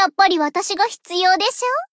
やっぱり私が必要でしょ？